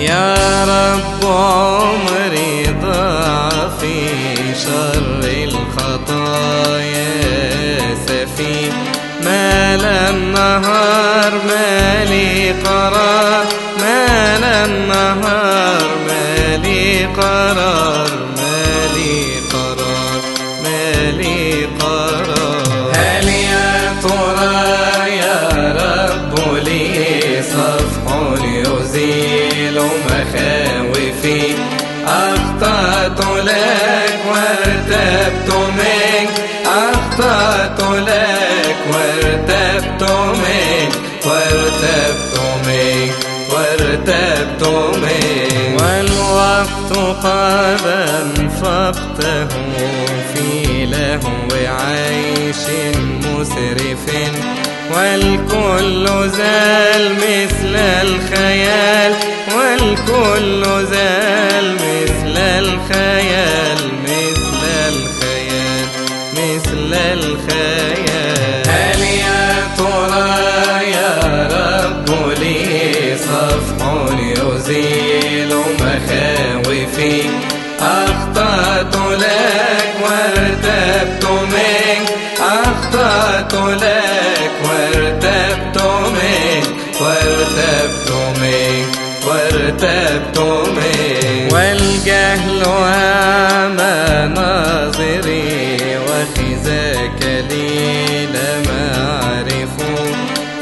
يا رب عمري ضاع في شر الخطايا سفيه مال النهار مالي قرار مال النهار مالي قرار. مالي قرار مالي قرار. هل يا ترى يا رب لي؟ لك وارتبت منك وارتبت منك وارتبت منك والوقت قد أنفقته في لهو عيش مسرف. والكل زال مثل الخيال. والكل زال مثل الخيال. الخيال. هل يا ترى يا رب لي صفح يزيل مخاوفي؟ أخطأت لك وارتبت منك أخطأت لك وارتبت منك وارتبت منك وارتبت منك. والجهل أعمى لي لم أعرف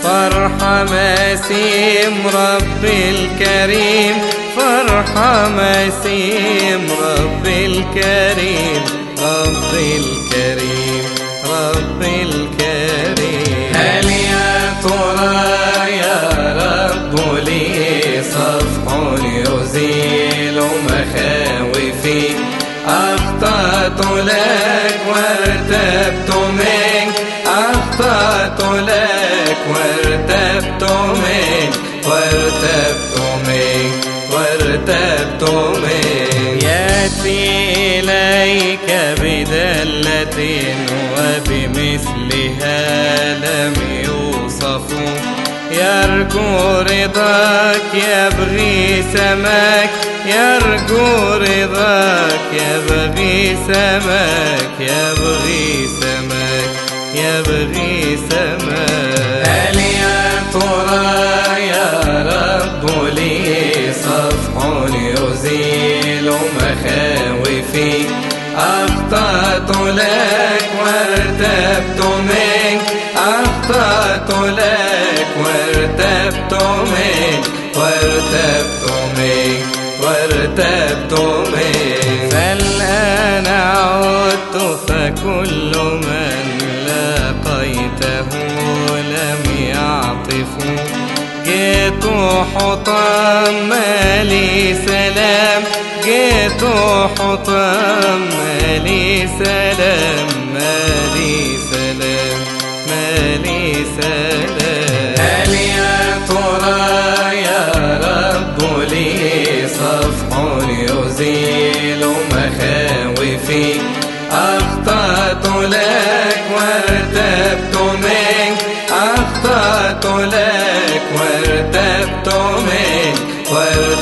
فرح مسيم ربي الكريم. فرح مسيم ربي الكريم. ربي الكريم ربي الكريم. هل يا ترى يا رب لي صفح يزيل مخاوفي؟ أخطأت لك وارتبت منك وارتبت منك وارتبت منك ياتي إليك بدلة وبمثلها لم يوصف يرجو رضاك يبغي سماك يرجو رضاك يبغي سماك يبغي سماك يبغي سماك. يا رب لي صفح يزيل مخاوفي. أخطأت لك وارتبت منك. أخطأت لك وارتبت منك. وارتبت منك. وارتبت منك. فالآن عدت فكل من يعطف جئت حطام مالي سلام. جئت حطام مالي سلام. مالي سلام. مالي سلام. هل يا ترى يا رب لي صفح يزيل مخاوفي. أخطأت لك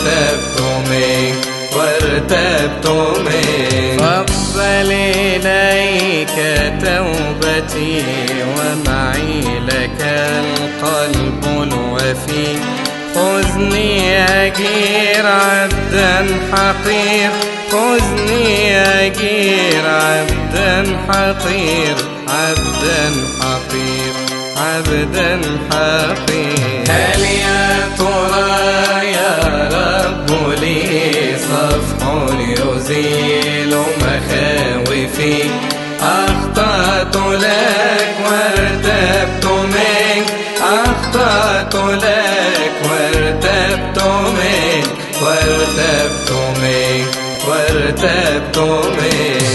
وارتبت منك وارتبت منك فاقبل إليك توبتي ومعي لك القلب الوفي. خذني أجير عبدا حقير. خذني أجير عبدا حقير. عبدا حقير عبدا حقير. أخطأت لك وارتبت منك أخطأت لك وارتبت منك وارتبت منك وارتبت منك